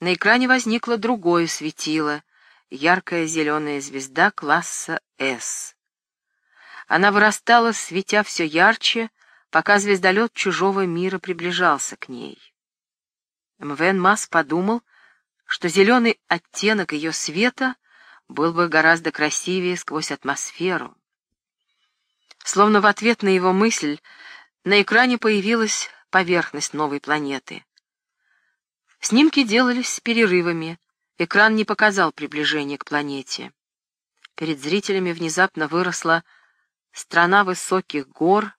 На экране возникло другое светило, яркая зеленая звезда класса «С». Она вырастала, светя все ярче, пока звездолет чужого мира приближался к ней. Мвен Мас подумал, что зеленый оттенок ее света был бы гораздо красивее сквозь атмосферу. Словно в ответ на его мысль на экране появилась поверхность новой планеты. Снимки делались с перерывами, экран не показал приближения к планете. Перед зрителями внезапно выросла страна высоких гор,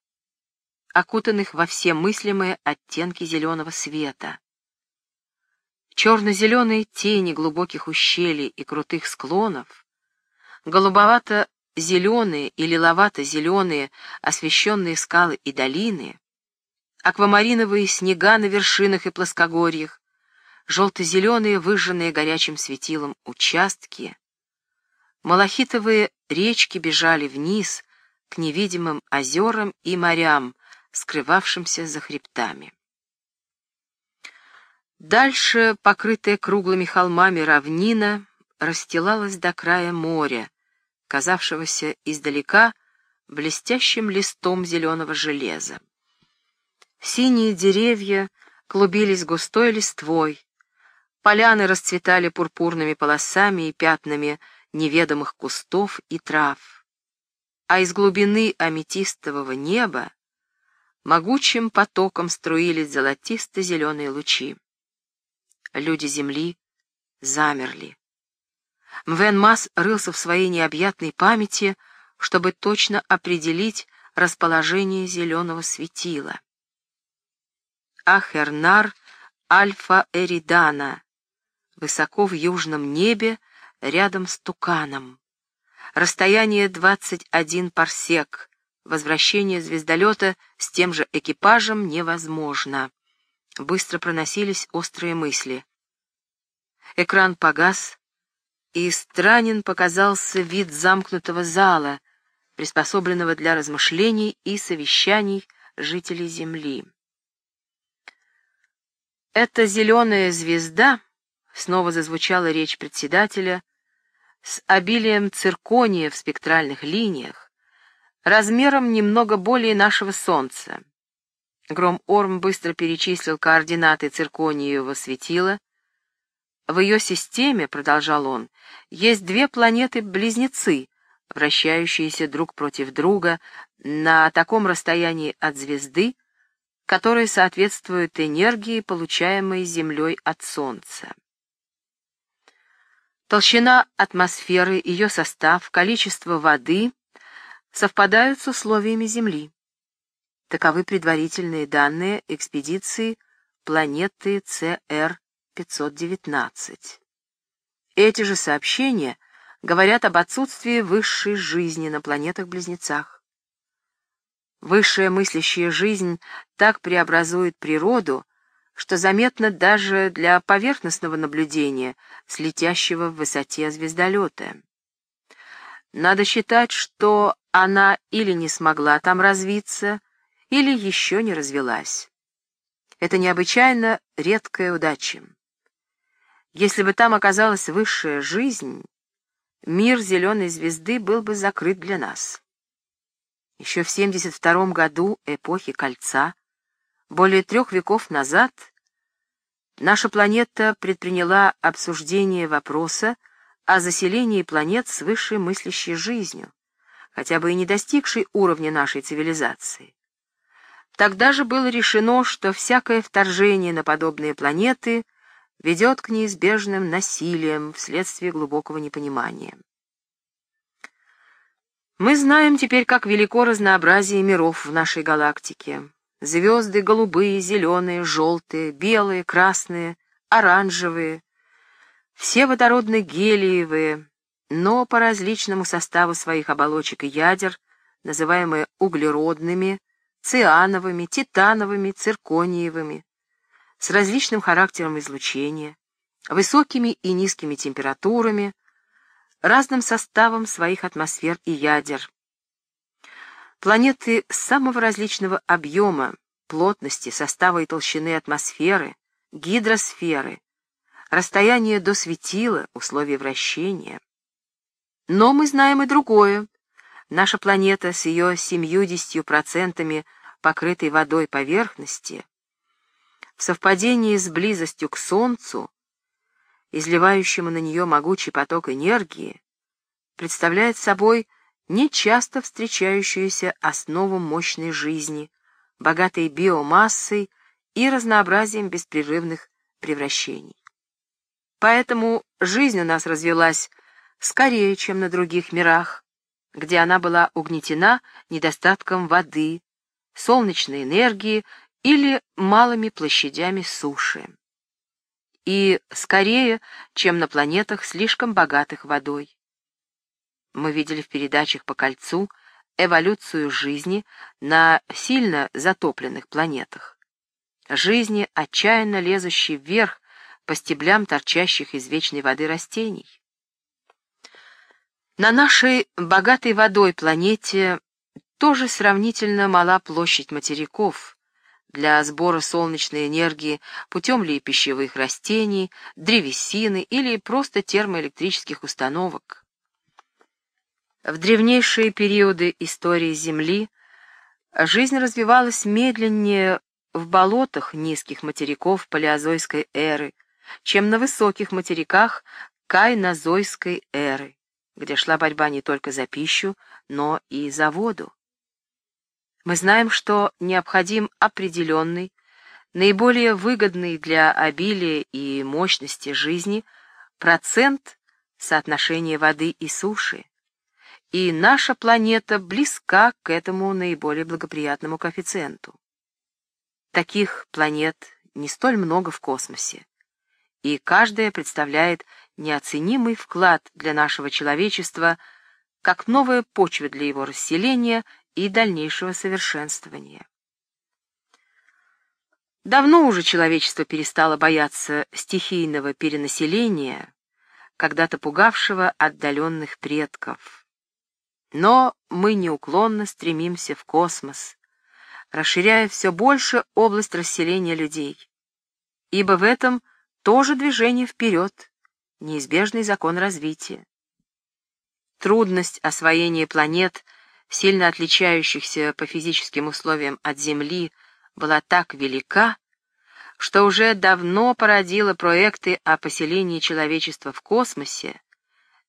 окутанных во все мыслимые оттенки зеленого света. Черно-зеленые тени глубоких ущелий и крутых склонов, голубовато-зеленые и лиловато-зеленые освещенные скалы и долины, аквамариновые снега на вершинах и плоскогорьях, желто-зеленые, выжженные горячим светилом участки, малахитовые речки бежали вниз к невидимым озерам и морям, скрывавшимся за хребтами. Дальше, покрытая круглыми холмами равнина, расстилалась до края моря, казавшегося издалека блестящим листом зеленого железа. Синие деревья клубились густой листвой, поляны расцветали пурпурными полосами и пятнами неведомых кустов и трав, а из глубины аметистового неба могучим потоком струились золотисто-зеленые лучи. Люди Земли замерли. Мвен Мас рылся в своей необъятной памяти, чтобы точно определить расположение зеленого светила. Ахернар Альфа Эридана, высоко в южном небе, рядом с Туканом. Расстояние 21 парсек, возвращение звездолета с тем же экипажем невозможно. Быстро проносились острые мысли. Экран погас, и странен показался вид замкнутого зала, приспособленного для размышлений и совещаний жителей Земли. «Эта зеленая звезда», — снова зазвучала речь председателя, с обилием циркония в спектральных линиях, размером немного более нашего Солнца. Гром-Орм быстро перечислил координаты циркониевого светила. В ее системе, продолжал он, есть две планеты-близнецы, вращающиеся друг против друга на таком расстоянии от звезды, которые соответствуют энергии, получаемой Землей от Солнца. Толщина атмосферы, ее состав, количество воды совпадают с условиями Земли. Таковы предварительные данные экспедиции планеты CR-519. Эти же сообщения говорят об отсутствии высшей жизни на планетах-близнецах. Высшая мыслящая жизнь так преобразует природу, что заметно даже для поверхностного наблюдения с летящего в высоте звездолета. Надо считать, что она или не смогла там развиться, или еще не развелась. Это необычайно редкая удача. Если бы там оказалась высшая жизнь, мир зеленой звезды был бы закрыт для нас. Еще в 72 году эпохи Кольца, более трех веков назад, наша планета предприняла обсуждение вопроса о заселении планет с высшей мыслящей жизнью, хотя бы и не достигшей уровня нашей цивилизации. Тогда же было решено, что всякое вторжение на подобные планеты ведет к неизбежным насилиям вследствие глубокого непонимания. Мы знаем теперь, как велико разнообразие миров в нашей галактике. Звезды голубые, зеленые, желтые, белые, красные, оранжевые, все водородно-гелиевые, но по различному составу своих оболочек и ядер, называемые углеродными, циановыми, титановыми, циркониевыми, с различным характером излучения, высокими и низкими температурами, разным составом своих атмосфер и ядер. Планеты самого различного объема, плотности, состава и толщины атмосферы, гидросферы, расстояние до светила, условия вращения. Но мы знаем и другое. Наша планета с ее 70% покрытой водой поверхности, в совпадении с близостью к Солнцу, изливающему на нее могучий поток энергии, представляет собой нечасто встречающуюся основу мощной жизни, богатой биомассой и разнообразием беспрерывных превращений. Поэтому жизнь у нас развелась скорее, чем на других мирах, где она была угнетена недостатком воды, солнечной энергии или малыми площадями суши. И скорее, чем на планетах, слишком богатых водой. Мы видели в передачах по кольцу эволюцию жизни на сильно затопленных планетах. Жизни, отчаянно лезущей вверх по стеблям торчащих из вечной воды растений. На нашей богатой водой планете тоже сравнительно мала площадь материков для сбора солнечной энергии путем ли пищевых растений, древесины или просто термоэлектрических установок. В древнейшие периоды истории Земли жизнь развивалась медленнее в болотах низких материков палеозойской эры, чем на высоких материках кайнозойской эры, где шла борьба не только за пищу, но и за воду. Мы знаем, что необходим определенный, наиболее выгодный для обилия и мощности жизни процент соотношения воды и суши, и наша планета близка к этому наиболее благоприятному коэффициенту. Таких планет не столь много в космосе, и каждая представляет неоценимый вклад для нашего человечества как новая почва для его расселения и дальнейшего совершенствования. Давно уже человечество перестало бояться стихийного перенаселения, когда-то пугавшего отдаленных предков. Но мы неуклонно стремимся в космос, расширяя все больше область расселения людей, ибо в этом тоже движение вперед, неизбежный закон развития. Трудность освоения планет — сильно отличающихся по физическим условиям от Земли, была так велика, что уже давно породила проекты о поселении человечества в космосе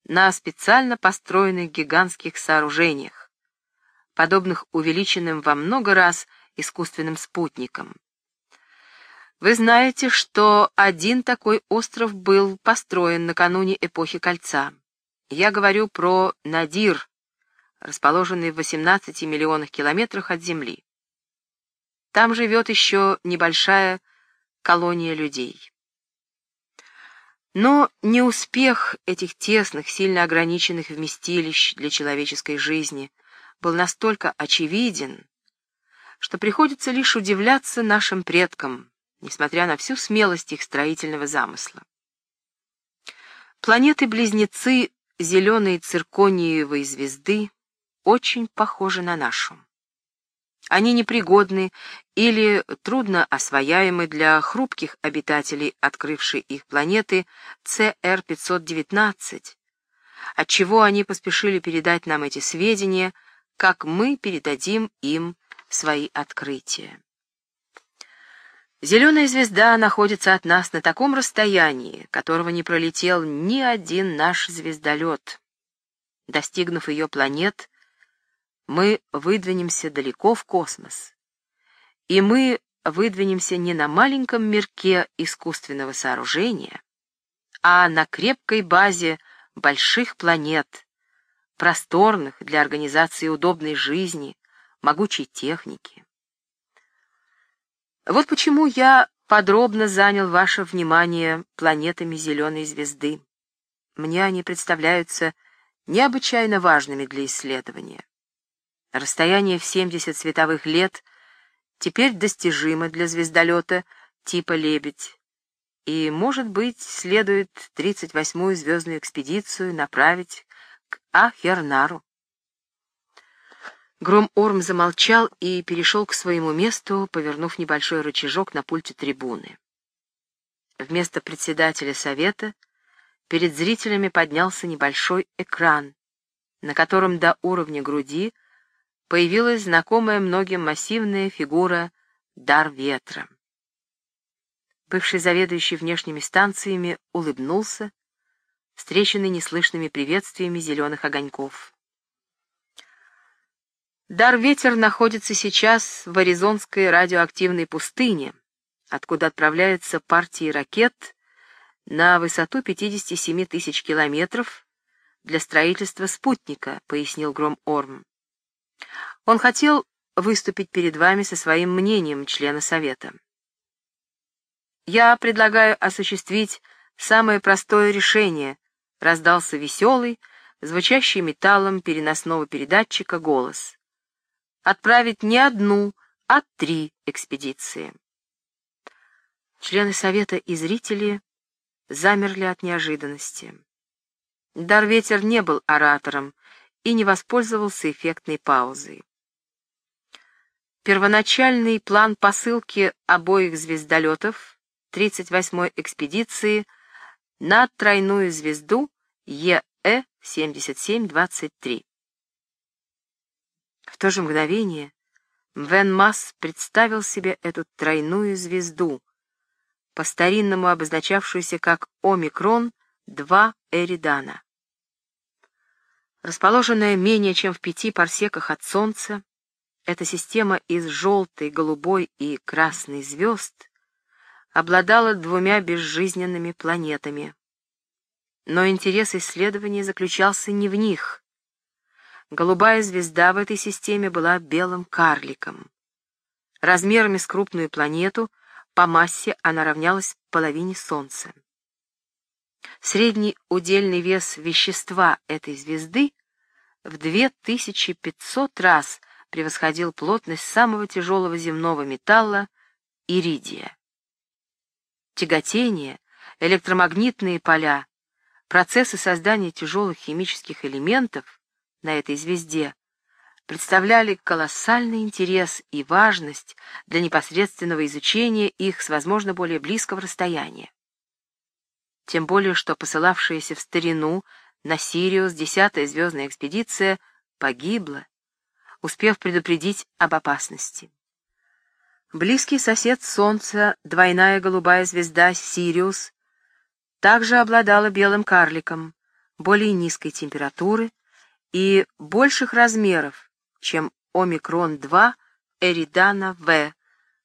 на специально построенных гигантских сооружениях, подобных увеличенным во много раз искусственным спутникам. Вы знаете, что один такой остров был построен накануне эпохи Кольца. Я говорю про Надир, расположенный в 18 миллионах километрах от Земли. Там живет еще небольшая колония людей. Но неуспех этих тесных, сильно ограниченных вместилищ для человеческой жизни был настолько очевиден, что приходится лишь удивляться нашим предкам, несмотря на всю смелость их строительного замысла. Планеты-близнецы зеленой циркониевой звезды очень похожи на нашу. Они непригодны или трудно освояемы для хрупких обитателей, открывшей их планеты CR-519, отчего они поспешили передать нам эти сведения, как мы передадим им свои открытия. Зеленая звезда находится от нас на таком расстоянии, которого не пролетел ни один наш звездолет. Достигнув ее планет, мы выдвинемся далеко в космос. И мы выдвинемся не на маленьком мирке искусственного сооружения, а на крепкой базе больших планет, просторных для организации удобной жизни, могучей техники. Вот почему я подробно занял ваше внимание планетами зеленой звезды. Мне они представляются необычайно важными для исследования. Расстояние в 70 световых лет теперь достижимо для звездолета типа «Лебедь», и, может быть, следует 38-ю звездную экспедицию направить к Ахернару. Гром-Орм замолчал и перешел к своему месту, повернув небольшой рычажок на пульте трибуны. вместо председателя совета перед зрителями поднялся небольшой экран, на котором до уровня груди появилась знакомая многим массивная фигура «Дар ветра». Бывший заведующий внешними станциями улыбнулся, встреченный неслышными приветствиями зеленых огоньков. Дар-ветер находится сейчас в Аризонской радиоактивной пустыне, откуда отправляются партии ракет на высоту 57 тысяч километров для строительства спутника, пояснил Гром Орм. Он хотел выступить перед вами со своим мнением члена Совета. Я предлагаю осуществить самое простое решение, раздался веселый, звучащий металлом переносного передатчика голос отправить не одну, а три экспедиции. Члены совета и зрители замерли от неожиданности. Дарветер не был оратором и не воспользовался эффектной паузой. Первоначальный план посылки обоих звездолетов 38-й экспедиции на тройную звезду ЕЭ-7723. В то же мгновение Вен Масс представил себе эту тройную звезду, по-старинному обозначавшуюся как Омикрон-2 Эридана. Расположенная менее чем в пяти парсеках от Солнца, эта система из желтой, голубой и красной звезд обладала двумя безжизненными планетами. Но интерес исследований заключался не в них. Голубая звезда в этой системе была белым карликом. Размерами с крупную планету по массе она равнялась половине Солнца. Средний удельный вес вещества этой звезды в 2500 раз превосходил плотность самого тяжелого земного металла — иридия. Тяготение, электромагнитные поля, процессы создания тяжелых химических элементов — на этой звезде представляли колоссальный интерес и важность для непосредственного изучения их с, возможно, более близкого расстояния. Тем более, что посылавшаяся в старину на Сириус десятая звездная экспедиция погибла, успев предупредить об опасности. Близкий сосед Солнца, двойная голубая звезда Сириус, также обладала белым карликом, более низкой температуры, и больших размеров, чем омикрон-2 Эридана В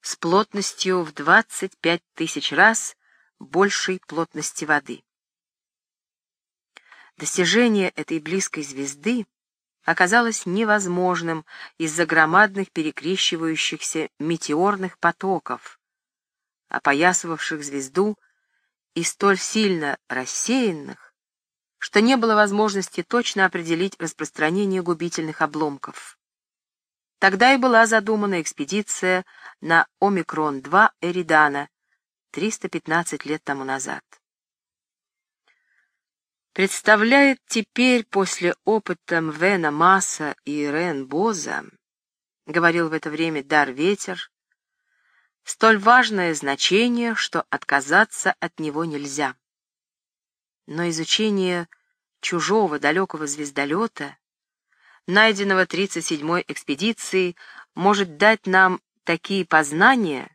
с плотностью в 25 тысяч раз большей плотности воды. Достижение этой близкой звезды оказалось невозможным из-за громадных перекрещивающихся метеорных потоков, опоясывавших звезду и столь сильно рассеянных, что не было возможности точно определить распространение губительных обломков. Тогда и была задумана экспедиция на Омикрон-2 Эридана 315 лет тому назад. Представляет теперь после опыта Мвена Масса и Рен Боза, говорил в это время Дар Ветер, столь важное значение, что отказаться от него нельзя. Но изучение чужого далекого звездолета, найденного 37-й экспедицией, может дать нам такие познания,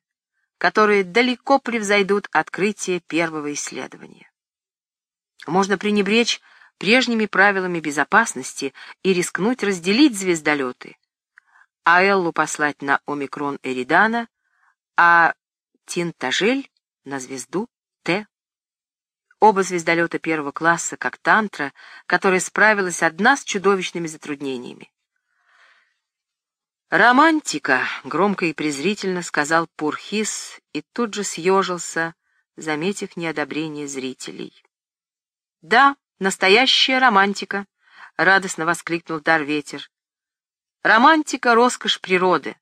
которые далеко превзойдут открытие первого исследования. Можно пренебречь прежними правилами безопасности и рискнуть разделить звездолеты, а Эллу послать на омикрон Эридана, а Тинтажель на звезду Т. Оба звездолета первого класса, как «Тантра», которая справилась одна с чудовищными затруднениями. «Романтика!» — громко и презрительно сказал Пурхис и тут же съежился, заметив неодобрение зрителей. «Да, настоящая романтика!» — радостно воскликнул Дарветер. «Романтика — роскошь природы,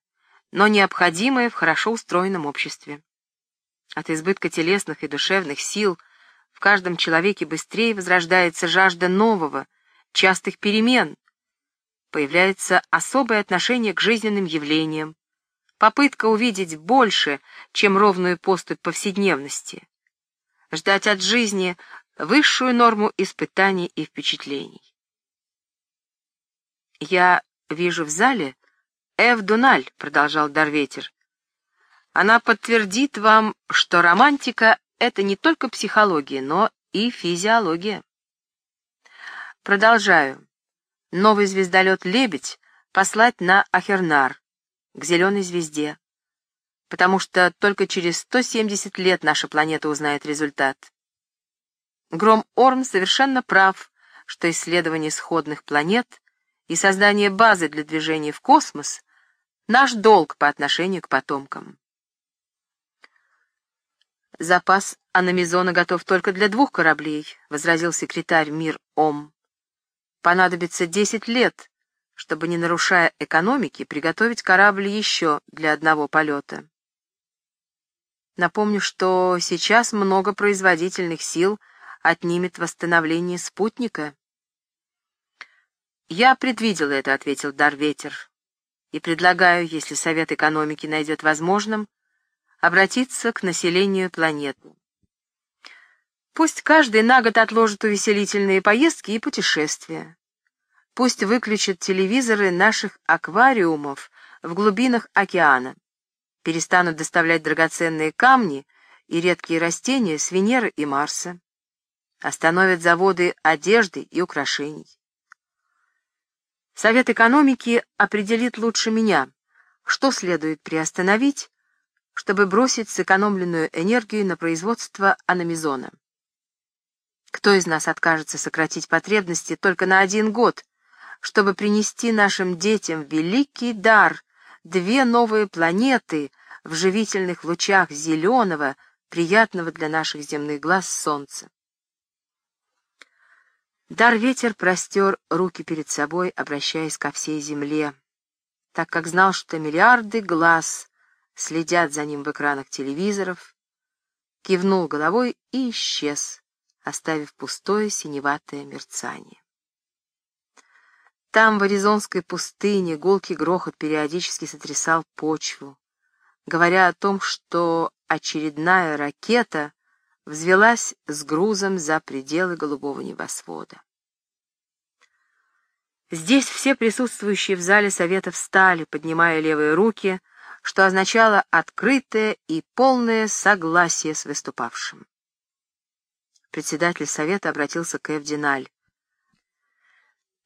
но необходимая в хорошо устроенном обществе. От избытка телесных и душевных сил — в каждом человеке быстрее возрождается жажда нового, частых перемен. Появляется особое отношение к жизненным явлениям, попытка увидеть больше, чем ровную поступь повседневности. ждать от жизни высшую норму испытаний и впечатлений. «Я вижу в зале Эв Дуналь», — продолжал Дарветер. «Она подтвердит вам, что романтика — это не только психология, но и физиология». Продолжаю. Новый звездолет «Лебедь» послать на Ахернар, к зеленой звезде, потому что только через 170 лет наша планета узнает результат. Гром Орм совершенно прав, что исследование сходных планет и создание базы для движения в космос — наш долг по отношению к потомкам. «Запас аномизона готов только для двух кораблей», — возразил секретарь Мир Ом. «Понадобится десять лет, чтобы, не нарушая экономики, приготовить корабль еще для одного полета. Напомню, что сейчас много производительных сил отнимет восстановление спутника. «Я предвидел это», — ответил Дарветер, «и предлагаю, если Совет экономики найдет возможным, обратиться к населению планеты. Пусть каждый на год отложит увеселительные поездки и путешествия. Пусть выключат телевизоры наших аквариумов в глубинах океана, перестанут доставлять драгоценные камни и редкие растения с Венеры и Марса, остановят заводы одежды и украшений. Совет экономики определит лучше меня, что следует приостановить, чтобы бросить сэкономленную энергию на производство аномизона. Кто из нас откажется сократить потребности только на один год, чтобы принести нашим детям великий дар, две новые планеты в живительных лучах зеленого, приятного для наших земных глаз солнца? Дар-ветер простер руки перед собой, обращаясь ко всей земле, так как знал, что миллиарды глаз следят за ним в экранах телевизоров, кивнул головой и исчез, оставив пустое синеватое мерцание. Там, в Аризонской пустыне, гулкий грохот периодически сотрясал почву, говоря о том, что очередная ракета взвелась с грузом за пределы голубого небосвода. Здесь все присутствующие в зале совета встали, поднимая левые руки, что означало открытое и полное согласие с выступавшим. Председатель совета обратился к Эвдиналь.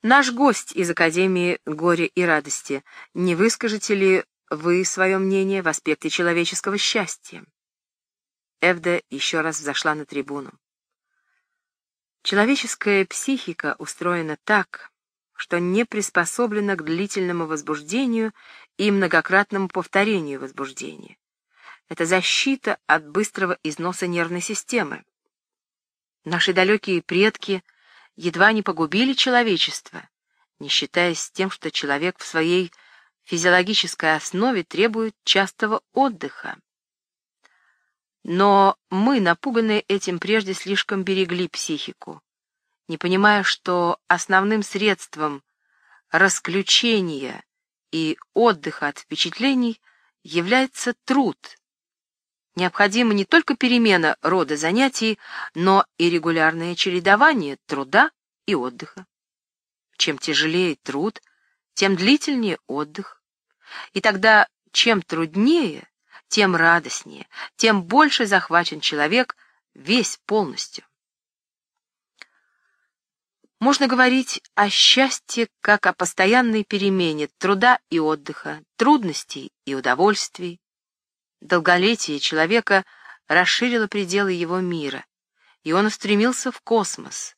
«Наш гость из Академии горя и радости, не выскажете ли вы свое мнение в аспекте человеческого счастья?» Эвда еще раз взошла на трибуну. Человеческая психика устроена так, что не приспособлена к длительному возбуждению и многократному повторению возбуждения. Это защита от быстрого износа нервной системы. Наши далекие предки едва не погубили человечество, не считаясь тем, что человек в своей физиологической основе требует частого отдыха. Но мы, напуганные этим, прежде слишком берегли психику, не понимая, что основным средством расключения и отдыха от впечатлений является труд. Необходима не только перемена рода занятий, но и регулярное чередование труда и отдыха. Чем тяжелее труд, тем длительнее отдых. И тогда, чем труднее, тем радостнее, тем больше захвачен человек весь полностью. Можно говорить о счастье как о постоянной перемене труда и отдыха, трудностей и удовольствий. Долголетие человека расширило пределы его мира, и он устремился в космос.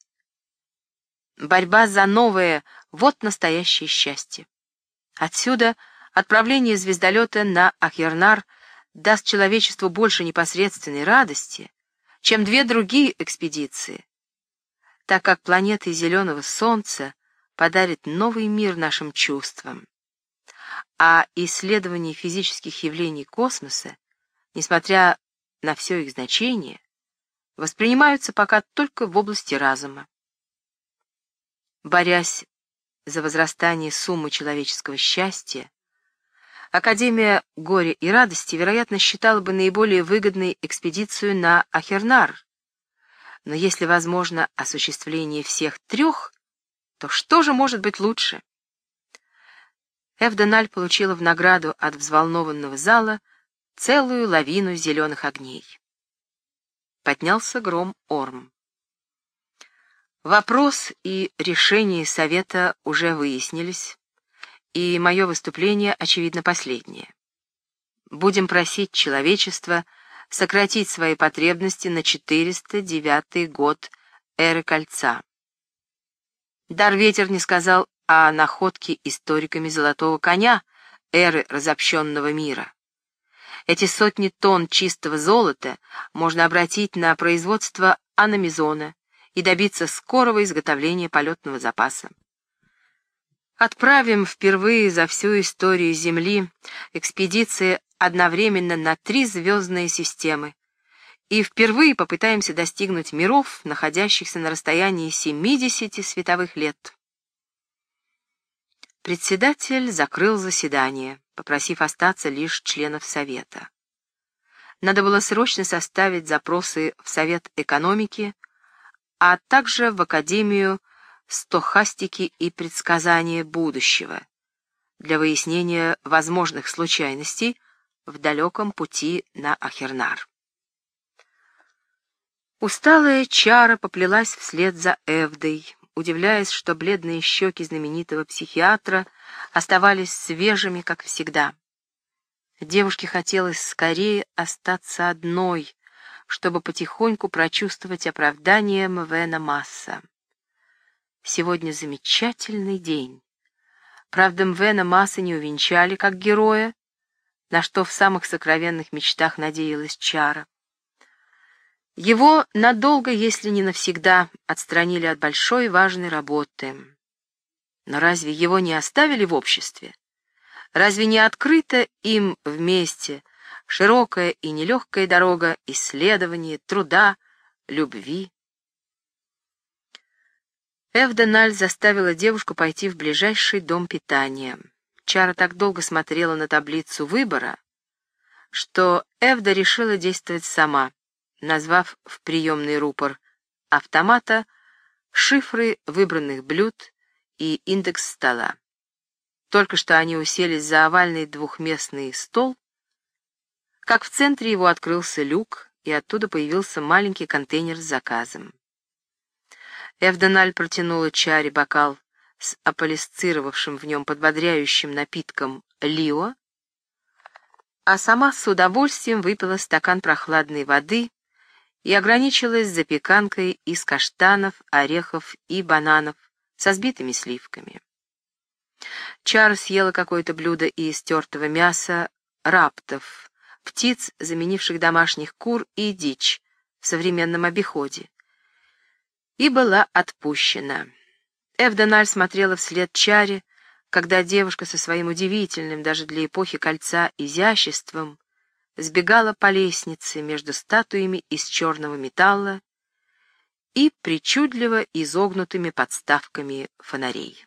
Борьба за новое — вот настоящее счастье. Отсюда отправление звездолета на Ахернар — даст человечеству больше непосредственной радости, чем две другие экспедиции, так как планеты Зеленого Солнца подарит новый мир нашим чувствам. А исследования физических явлений космоса, несмотря на все их значение, воспринимаются пока только в области разума. Борясь за возрастание суммы человеческого счастья, Академия горя и радости, вероятно, считала бы наиболее выгодной экспедицию на Ахернар, Но если возможно осуществление всех трех, то что же может быть лучше? Эвденаль получила в награду от взволнованного зала целую лавину зеленых огней. Поднялся гром Орм. Вопрос и решение совета уже выяснились, и мое выступление, очевидно, последнее. Будем просить человечество сократить свои потребности на 409 год эры Кольца. Дар-ветер не сказал о находке историками золотого коня эры разобщенного мира. Эти сотни тонн чистого золота можно обратить на производство аномизона и добиться скорого изготовления полетного запаса. Отправим впервые за всю историю Земли экспедиции одновременно на три звездные системы и впервые попытаемся достигнуть миров, находящихся на расстоянии 70 световых лет. Председатель закрыл заседание, попросив остаться лишь членов Совета. Надо было срочно составить запросы в Совет экономики, а также в Академию стохастики и предсказания будущего для выяснения возможных случайностей в далеком пути на Ахернар. Усталая чара поплелась вслед за Эвдой, удивляясь, что бледные щеки знаменитого психиатра оставались свежими, как всегда. Девушке хотелось скорее остаться одной, чтобы потихоньку прочувствовать оправдание Мвена Масса. Сегодня замечательный день. Правда, Мвена Масса не увенчали как героя, на что в самых сокровенных мечтах надеялась Чара. Его надолго, если не навсегда, отстранили от большой важной работы. Но разве его не оставили в обществе? Разве не открыта им вместе широкая и нелегкая дорога исследования, труда, любви? Эвденаль заставила девушку пойти в ближайший дом питания. Чара так долго смотрела на таблицу выбора, что Эвда решила действовать сама — назвав в приемный рупор автомата шифры выбранных блюд и индекс стола. Только что они уселись за овальный двухместный стол, как в центре его открылся люк, и оттуда появился маленький контейнер с заказом. Эвдональ протянула Чаре бокал с аполисцировавшим в нем подбодряющим напитком «Лио», а сама с удовольствием выпила стакан прохладной воды и ограничилась запеканкой из каштанов, орехов и бананов со сбитыми сливками. Чар съела какое-то блюдо из тертого мяса, раптов, птиц, заменивших домашних кур и дичь в современном обиходе, и была отпущена. Эвдональ смотрела вслед Чаре, когда девушка со своим удивительным даже для эпохи кольца изяществом сбегала по лестнице между статуями из черного металла и причудливо изогнутыми подставками фонарей.